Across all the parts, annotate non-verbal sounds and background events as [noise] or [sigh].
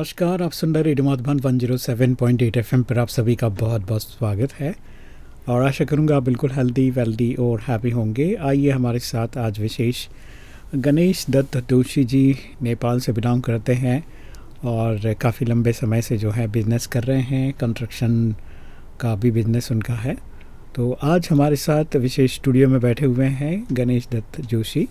नमस्कार, आप सुन रहे रेडियो मधुबन 107.8 एफएम पर आप सभी का बहुत बहुत स्वागत है। और आशा करूँगा आप बिल्कुल हेल्दी वेल्दी और हैप्पी होंगे। आइए हमारे साथ आज विशेष गणेश दत्त दोषी जी नेपाल से बिलोंग करते हैं और काफ़ी लंबे समय से जो है बिज़नेस कर रहे हैं। कंस्ट्रक्शन का भी बिज़नेस उनका है। तो आज हमारे साथ विशेष स्टूडियो में बैठे हुए हैं गणेश दत्त जोशी।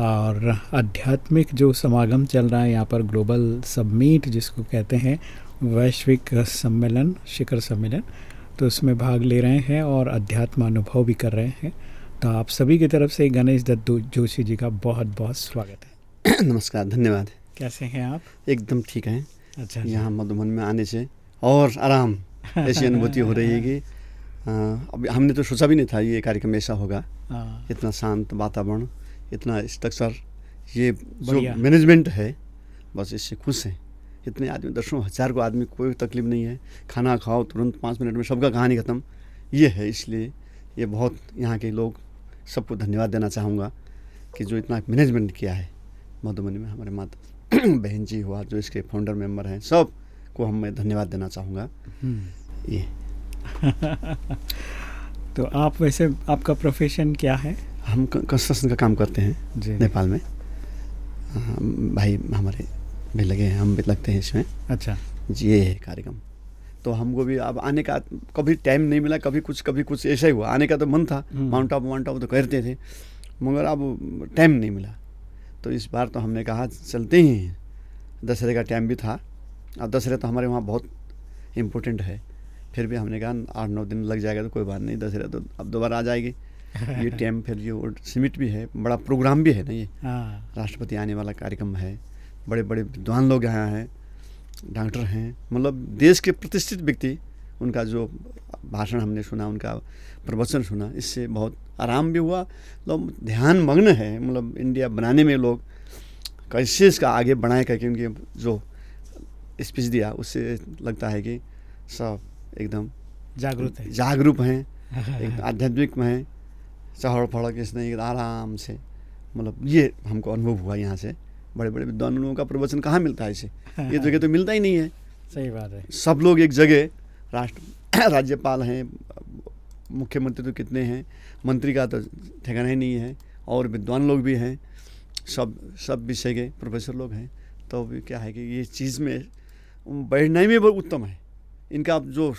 और आध्यात्मिक जो समागम चल रहा है यहाँ पर ग्लोबल सबमीट जिसको कहते हैं वैश्विक सम्मेलन शिखर सम्मेलन तो उसमें भाग ले रहे हैं और अध्यात्म अनुभव भी कर रहे हैं। तो आप सभी की तरफ़ से गणेश दत्त जोशी जी का बहुत बहुत स्वागत है। [clears throat] नमस्कार धन्यवाद। कैसे हैं आप? एकदम ठीक हैं। अच्छा यहाँ मधुबन में आने से और आराम ऐसी अनुभूति हो रही है कि [laughs] अभी हमने तो सोचा भी नहीं था ये कार्यक्रम ऐसा होगा। हाँ, इतना शांत वातावरण इतना स्ट्रक्चर ये जो मैनेजमेंट है बस इससे खुश हैं। इतने आदमी दसों हज़ार को आदमी कोई तकलीफ़ नहीं है। खाना खाओ तुरंत पाँच मिनट में सबका कहानी ख़त्म। ये है इसलिए ये बहुत यहाँ के लोग सबको धन्यवाद देना चाहूँगा कि जो इतना मैनेजमेंट किया है। मधुबनी में हमारे माता [coughs] बहन जी हुआ जो इसके फाउंडर मेंबर हैं सबको हम मैं धन्यवाद देना चाहूँगा। हम्म। ये। [laughs] तो आप वैसे आपका प्रोफेशन क्या है? हम कंस्ट्रक्शन का काम करते हैं जी नेपाल में। भाई हमारे भी लगे हैं हम भी लगते हैं इसमें। अच्छा। जी ये है कार्यक्रम। तो हमको भी अब आने का कभी टाइम नहीं मिला कभी कुछ कभी कुछ ऐसा ही हुआ। आने का तो मन था। माउंट आबू माउंट आबू तो करते थे मगर अब टाइम नहीं मिला। तो इस बार तो हमने कहा चलते ही। हैं दशहरे का टाइम भी था। अब दशहरे तो हमारे वहाँ बहुत इम्पोर्टेंट है। फिर भी हमने कहा आठ नौ दिन लग जाएगा तो कोई बात नहीं दशहरा तो अब दोबारा आ जाएगी। ये टाइम फिर ये सीमित भी है बड़ा प्रोग्राम भी है ना ये। हाँ। राष्ट्रपति आने वाला कार्यक्रम है बड़े बड़े विद्वान लोग यहाँ हैं डॉक्टर हैं मतलब देश के प्रतिष्ठित व्यक्ति उनका जो भाषण हमने सुना उनका प्रवचन सुना इससे बहुत आराम भी हुआ। लोग ध्यान मग्न है मतलब इंडिया बनाने में लोग कैसे इसका आगे बढ़ाए करके उनके जो स्पीच दिया उससे लगता है कि सब एकदम जागरूक है। जागरूक हैं [laughs] आध्यात्मिक में है। चहड़ फड़क इस नहीं आराम से मतलब ये हमको अनुभव हुआ यहाँ से। बड़े बड़े विद्वानों का प्रवचन कहाँ मिलता है इसे? ये [laughs] जगह तो मिलता ही नहीं है। सही बात है। सब लोग एक जगह राष्ट्र [clears throat] राज्यपाल हैं मुख्यमंत्री तो कितने हैं मंत्री का तो ठिकाना ही नहीं है और विद्वान लोग भी हैं सब सब विषय के प्रोफेसर लोग हैं। तो क्या है कि ये चीज़ में बैठना ही में उत्तम है। इनका जो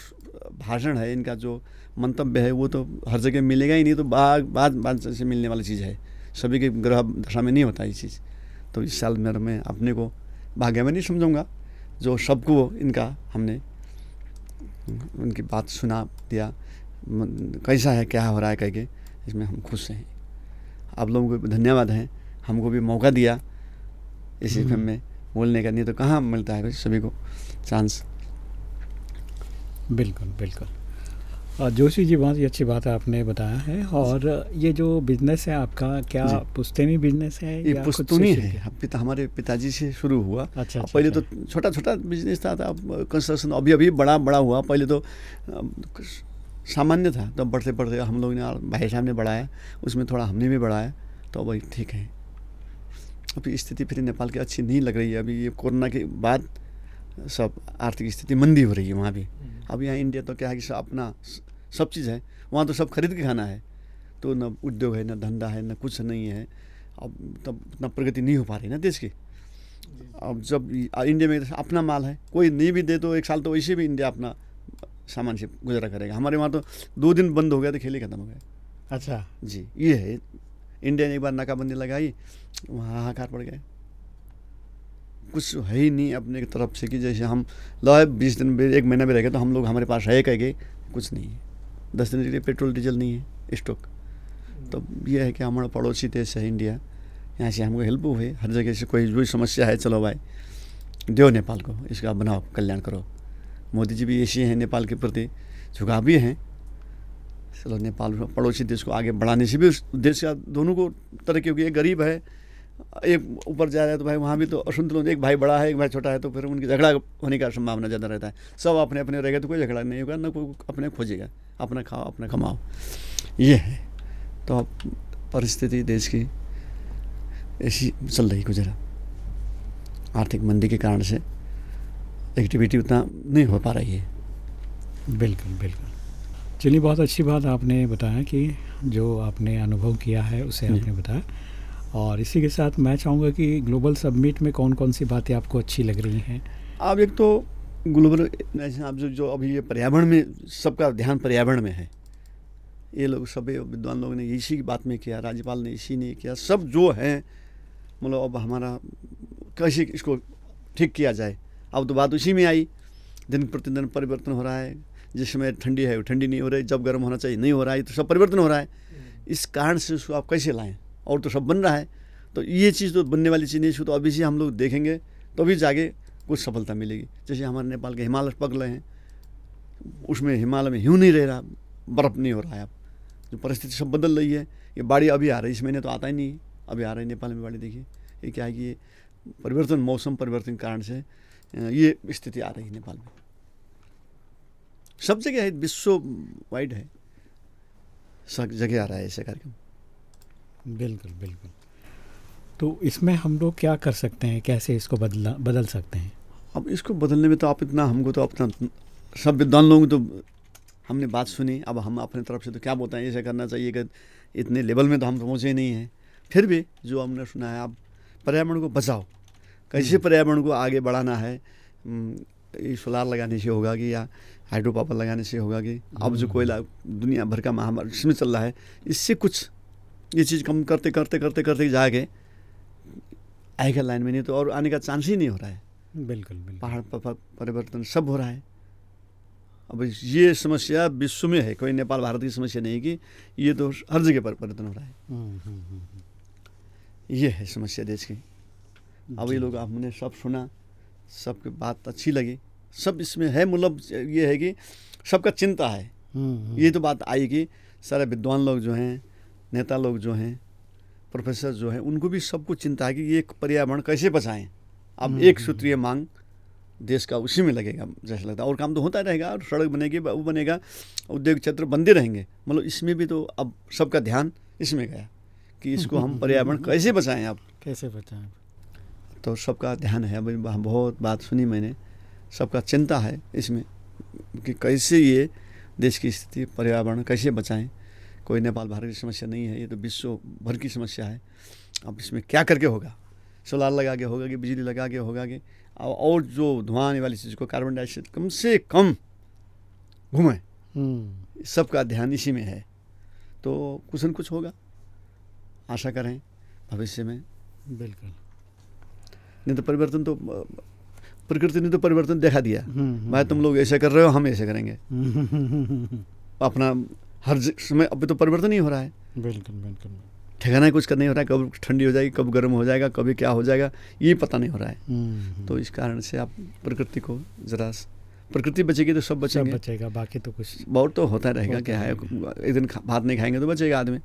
भाषण है इनका जो मंतव्य है वो तो हर जगह मिलेगा ही नहीं तो बाद बाद बाद से मिलने वाली चीज़ है। सभी के ग्रह दशा में नहीं होता ये चीज़। तो इस साल मेरा मैं अपने को भाग्य में नहीं समझूँगा जो सबको इनका हमने उनकी बात सुना दिया कैसा है क्या हो रहा है कह के इसमें हम खुश हैं। आप लोगों को धन्यवाद है हमको भी मौका दिया इस हम्म। फ़िल्म में बोलने का। नहीं तो कहाँ मिलता है सभी को चांस? बिल्कुल बिल्कुल जोशी जी बहुत ही अच्छी बात है आपने बताया है और ये जो बिज़नेस है आपका क्या जी। पुश्तैनी बिज़नेस है ये पुस्तूनी है? पिता हमारे पिताजी से शुरू हुआ अच्छा, अच्छा, पहले अच्छा। तो छोटा छोटा बिज़नेस था, था अब कंस्ट्रक्शन अभी अभी बड़ा बड़ा हुआ पहले तो सामान्य था तब बढ़ते बढ़ते हम लोग ने भाई साहब ने बढ़ाया उसमें थोड़ा हमने भी बढ़ाया तो वही ठीक है अभी स्थिति फिर नेपाल की अच्छी नहीं लग रही है अभी ये कोरोना के बाद सब आर्थिक स्थिति मंदी हो रही है वहाँ भी। अब यहाँ इंडिया तो क्या है कि सब अपना सब चीज़ है वहाँ तो सब खरीद के खाना है। तो न उद्योग है न धंधा है न कुछ नहीं है। अब तब उतना प्रगति नहीं हो पा रही ना देश की। अब जब इंडिया में अपना माल है कोई नहीं भी दे तो एक साल तो वैसे भी इंडिया अपना सामान से गुजरा करेगा। हमारे वहाँ तो दो दिन बंद हो गया तो खेल ही खत्म हो गया। अच्छा। जी ये है। इंडिया ने एक बार नाकाबंदी लगाई वहाँ हाहाकार पड़ गए कुछ है ही नहीं अपने तरफ़ से कि जैसे हम लो बीस दिन भी एक महीना भी रह गए तो हम लोग, हमारे पास है कह के, कुछ नहीं है। दस दिन के लिए पेट्रोल, डीजल नहीं है स्टॉक तो ये है कि हमारा पड़ोसी देश है इंडिया, यहाँ से हमको हेल्प हुए, हर जगह से कोई जो समस्या है, चलो भाई, दो नेपाल को, इसका बनाओ, कल्याण करो। मोदी जी भी ऐसे हैं नेपाल के प्रति, झुकाव भी हैं। चलो नेपाल पड़ोसी देश को आगे बढ़ाने से भी उस देश का दोनों को तरक्की होगी एक गरीब है एक ऊपर जा रहा है तो भाई वहाँ भी तो असंतुलन एक भाई बड़ा है एक भाई छोटा है तो फिर उनकी झगड़ा होने का संभावना ज़्यादा रहता है। सब अपने अपने रहेगा तो कोई झगड़ा नहीं होगा ना कोई अपने खोजेगा अपना खाओ अपना कमाओ। ये है। तो अब परिस्थिति देश की ऐसी चल रही गुजरा आर्थिक मंदी के कारण से एक्टिविटी उतना नहीं हो पा रही है। बिल्कुल बिल्कुल। चलिए बहुत अच्छी बात आपने बताया कि जो आपने अनुभव किया है उसे आपने बताया। और इसी के साथ मैं चाहूँगा कि ग्लोबल सबमिट में कौन कौन सी बातें आपको अच्छी लग रही हैं? अब एक तो ग्लोबल आप जो जो अभी ये पर्यावरण में, सबका ध्यान पर्यावरण में है। ये लोग सभी विद्वान लोगों ने इसी की बात में किया, राज्यपाल ने इसी ने किया, सब जो है मतलब अब हमारा, कैसे इसको ठीक किया जाए? अब तो बात उसी में आई, दिन प्रतिदिन परिवर्तन हो रहा है, जिस समय ठंडी है, वो ठंडी नहीं हो रही, जब गर्म होना चाहिए, नहीं हो रहा है तो सब परिवर्तन हो रहा है। इस कारण से उसको आप कैसे लाएँ? और तो सब बन रहा है। तो ये चीज़ तो बनने वाली चीज़ नहीं, इसको तो अभी से हम लोग देखेंगे तो अभी जाके कुछ सफलता मिलेगी। जैसे हमारे नेपाल के हिमालय पगले हैं, उसमें हिमालय में ह्यू नहीं रह रहा, बर्फ़ नहीं हो रहा है अब। जो परिस्थिति सब बदल रही है, ये बाड़ी अभी आ रही है, इस महीने तो आता ही नहीं, अभी आ रही नेपाल में बाड़ी देखिए। ये क्या है कि ये परिवर्तन, मौसम परिवर्तन कारण से ये स्थिति आ रही है नेपाल में। सब जगह है, विश्व वाइड है, सब जगह आ रहा है ऐसे कार्यक्रम। बिल्कुल बिल्कुल। तो इसमें हम लोग क्या कर सकते हैं? कैसे इसको बदला बदल सकते हैं? अब इसको बदलने में तो आप इतना हमको तो अपना सब विद्वान लोगों तो हमने बात सुनी। अब हम अपने तरफ़ से तो क्या बोलते हैं ऐसे करना चाहिए कि इतने लेवल में तो हम तो पहुँचे नहीं हैं। फिर भी जो हमने सुना है आप पर्यावरण को बचाओ। कैसे पर्यावरण को आगे बढ़ाना है? हम्म, सोलार लगाने से होगा कि या हाइड्रो पावर लगाने से होगा कि? अब जो कोयला दुनिया भर का महामारी इसमें चल रहा है इससे कुछ ये चीज़ कम करते करते करते करते जाके आएगा लाइन में नहीं तो और आने का चांस ही नहीं हो रहा है। बिल्कुल बिल्कुल। पहाड़ पर पर- परिवर्तन सब हो रहा है। अब ये समस्या विश्व में है कोई नेपाल भारत की समस्या नहीं है कि ये तो हर जगह पर परिवर्तन हो रहा है। हम्म, हम्म, हम्म, ये है समस्या देश की। अब ये लोग हमने सब सुना सबकी बात अच्छी लगी। सब इसमें है मतलब ये है कि सबका चिंता है। ये तो बात आई कि सारे विद्वान लोग जो हैं नेता लोग जो हैं प्रोफेसर जो हैं उनको भी सबको चिंता है कि ये पर्यावरण कैसे बचाएँ। अब हम्म, एक हम्म, सूत्रीय मांग देश का उसी में लगेगा जैसा लगता है। और काम तो होता रहेगा और सड़क बनेगी वो बनेगा उद्योग क्षेत्र बंदे रहेंगे। मतलब इसमें भी तो अब सबका ध्यान इसमें गया कि इसको हम पर्यावरण [laughs] कैसे बचाएँ आप। कैसे बचाएँ? तो सबका ध्यान है अभी बहुत बात सुनी मैंने। सबका चिंता है इसमें कि कैसे ये देश की स्थिति पर्यावरण कैसे बचाएँ। कोई नेपाल भारत की समस्या नहीं है ये तो विश्व भर की समस्या है। अब इसमें क्या करके होगा? सोलार लगा के होगा कि बिजली लगा के होगा कि और और जो धुआँ आने वाली चीज़ को कार्बन डाइऑक्साइड कम से कम घूमें। हम्म, सबका ध्यान इसी में है। तो कुछ न कुछ होगा। आशा करें भविष्य में बिल्कुल। नहीं तो परिवर्तन तो प्रकृति ने तो परिवर्तन देखा दिया। हम्म, भाई तुम लोग ऐसे कर रहे हो हम ऐसे करेंगे। हम्म, हम्म, हम्म, हम्म, अपना हर समय अभी तो परिवर्तन ही हो रहा है। बिल्कुल बिल्कुल। ठिकाना ही कुछ करना नहीं हो रहा है कब ठंडी हो जाएगी कब गर्म हो जाएगा कभी क्या हो जाएगा ये पता नहीं हो रहा है। हम्म, तो इस कारण से आप प्रकृति को जरा प्रकृति बचेगी तो सब सब बचेगा। बाकी तो कुछ बहुत तो होता रहेगा क्या है एक दिन भात नहीं खाएँगे तो बचेगा आदमी।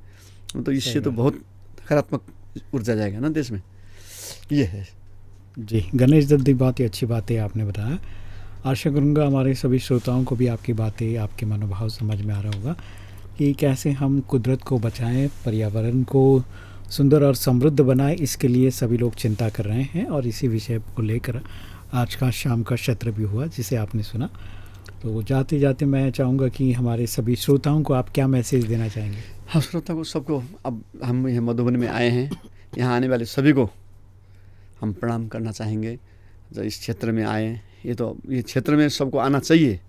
तो इससे तो बहुत सकारात्मक ऊर्जा जाएगा ना देश में। ये है। जी गणेश दत्ती बहुत ही अच्छी बातें आपने बताया। आशा करूँगा हमारे सभी श्रोताओं को भी आपकी बातें आपके मनोभाव समझ में आ रहा होगा। कि कैसे हम कुदरत को बचाएँ, पर्यावरण को सुंदर और समृद्ध बनाएँ, इसके लिए सभी लोग चिंता कर रहे हैं और इसी विषय को लेकर आज का शाम का सत्र भी हुआ, जिसे आपने सुना। तो जाते जाते मैं चाहूँगा कि हमारे सभी श्रोताओं को आप क्या मैसेज देना चाहेंगे? हाँ श्रोता को सबको, अब हम यहाँ मधुबनी में आए हैं, यहाँ आने वाले सभी को हम प्रणाम करना चाहेंगे। जो इस क्षेत्र में आए ये तो ये क्षेत्र में सबको आना चाहिए,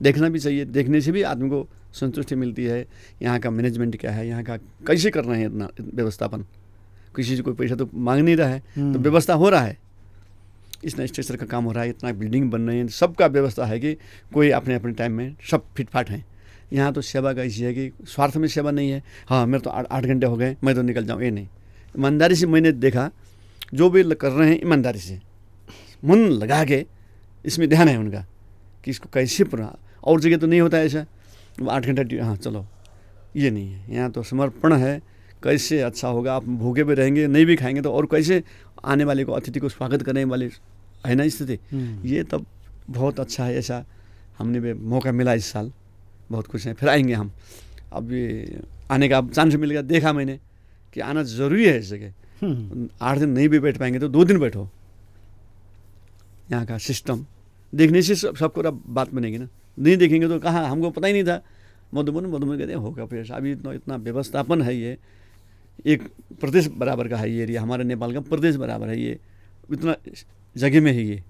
देखना भी चाहिए, देखने से भी आदमी को संतुष्टि मिलती है। यहाँ का मैनेजमेंट क्या है? यहाँ का कैसे कर रहे हैं इतना व्यवस्थापन? किसी से कोई पैसा तो मांग नहीं रहा है तो हम्म। व्यवस्था हो रहा है। इतना स्ट्रक्चर का काम हो रहा है इतना बिल्डिंग बन रही है सबका व्यवस्था है कि कोई अपने अपने टाइम में सब फिटफाट हैं। यहाँ तो सेवा का ऐसी है कि स्वार्थ में सेवा नहीं है। हाँ मेरे तो आठ घंटे हो गए मैं तो निकल जाऊँ ये नहीं। ईमानदारी से मैंने देखा जो भी कर रहे हैं ईमानदारी से। मन लगा के इसमें ध्यान है उनका कि इसको कैसे पूरा और जगह तो नहीं होता ऐसा। आठ घंटा हाँ चलो। ये नहीं है। यहाँ तो समर्पण है। कैसे अच्छा होगा? आप भूखे भी रहेंगे नहीं भी खाएँगे तो और कैसे आने वाले को अतिथि को स्वागत करने वाले है ना स्थिति? हम्म। ये तब बहुत अच्छा है। ऐसा हमने भी मौका मिला इस साल। बहुत खुश हैं। फिर आएँगे हम। अब ये आने का चांस मिल गया। देखा मैंने कि आना ज़रूरी है इस जगह। हम्म, आठ दिन नहीं भी बैठ पाएँगे तो दो दिन बैठो। यहाँ का सिस्टम देखने से सब सबको अब बात बनेगी ना। नहीं देखेंगे तो कहाँ? हमको पता ही नहीं था। मधुबन मधुबन कहते हैं होगा फिर अभी इतना इतना व्यवस्थापन है ये। एक प्रदेश बराबर का है ये एरिया हमारे नेपाल का प्रदेश बराबर है ये। इतना जगह में है ये।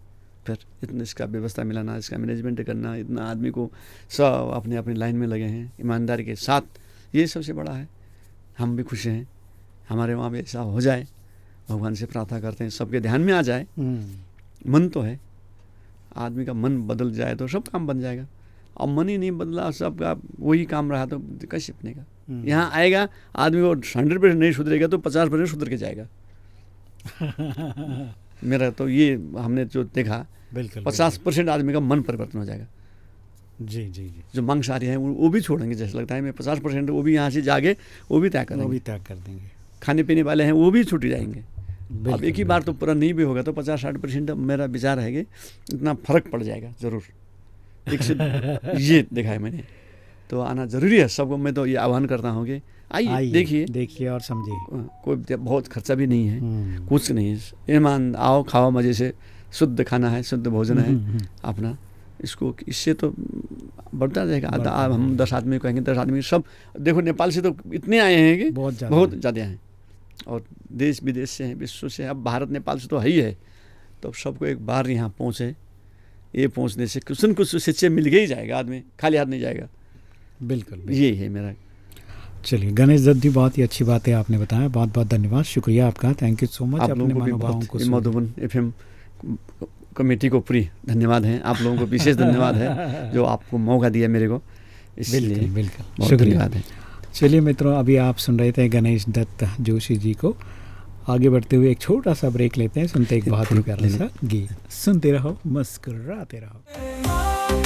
फिर इतना इसका व्यवस्था मिलाना इसका मैनेजमेंट करना इतना आदमी को सब अपने अपने लाइन में लगे हैं ईमानदारी के साथ। ये सबसे बड़ा है। हम भी खुश हैं। हमारे वहाँ भी ऐसा हो जाए। भगवान से प्रार्थना करते हैं सबके ध्यान में आ जाए। हम्म, मन तो है। आदमी का मन बदल जाए तो सब काम बन जाएगा। अब मन ही नहीं बदला सबका वही काम रहा तो कैसे अपने का यहाँ आएगा आदमी वो हंड्रेड परसेंट नहीं सुधरेगा तो पचास परसेंट सुधर के जाएगा। [laughs] मेरा तो ये हमने जो देखा बिल्कुल पचास परसेंट आदमी का मन परिवर्तन हो जाएगा। जी जी जी। जो मांसाहारी हैं वो वो भी छोड़ेंगे जैसे लगता है मैं पचास परसेंट वो भी यहाँ से जागे वो भी तय वो करेंगे। भी त्याग कर देंगे। खाने पीने वाले हैं वो भी छूट जाएँगे। अब एक ही बार तो पूरा नहीं भी होगा तो पचास साठ परसेंट मेरा विचार है कि इतना फ़र्क पड़ जाएगा ज़रूर। एक से [laughs] ये देखा है मैंने। तो आना ज़रूरी है सबको मैं तो ये आह्वान करता हूँ कि आइए देखिए। देखिए और समझिए। कोई बहुत खर्चा भी नहीं है हम्म, कुछ नहीं है। ईमान आओ खाओ मज़े से शुद्ध खाना है शुद्ध भोजन है हम्म, हम्म, अपना। इसको इससे तो बढ़ता जाएगा। बढ़ता हम दस आदमी कहेंगे दस आदमी सब देखो नेपाल से तो इतने आए हैं कि बहुत ज़्यादा बहुत ज़्यादा हैं। और देश विदेश से हैं विश्व से अब भारत नेपाल से तो है ही है। तो अब सबको एक बार यहाँ पहुँचे। ये पहुँचने से कुछ न कुछ शिक्षा मिल गई जाएगा आदमी खाली हाथ नहीं जाएगा। बिल्कुल बिल्कुल। यही है मेरा। चलिए गणेश दत्त जी बहुत ही अच्छी बातें आपने बताया। बहुत बहुत धन्यवाद। शुक्रिया आपका। थैंक यू सो मच आप लोगों को मधुबन एफएम कमेटी को पूरी धन्यवाद है। आप लोगों को विशेष धन्यवाद है जो आपको मौका दिया मेरे को। इसलिए बिल्कुल बिल्कुल। शुक्रिया। है। चलिए मित्रों अभी आप सुन रहे थे गणेश दत्त जोशी जी को। आगे बढ़ते हुए एक छोटा सा ब्रेक लेते हैं सुनते एक बहुत ही प्यारा सा गीत। सुनते रहो मुस्कुराते रहो।